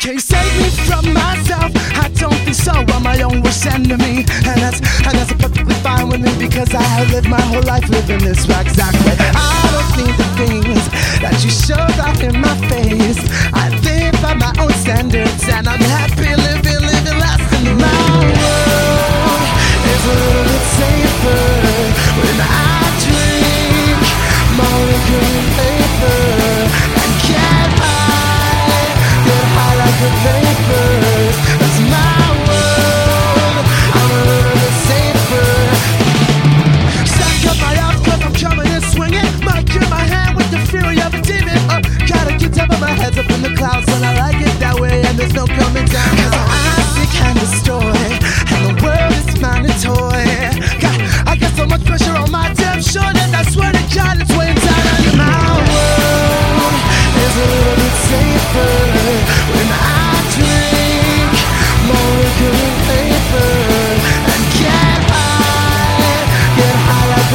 Can you save me from myself? I don't think so. I'm my own worst enemy, and that's and that's perfectly fine with me because I have lived my whole life living this exactly.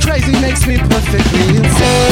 crazy makes me perfectly insane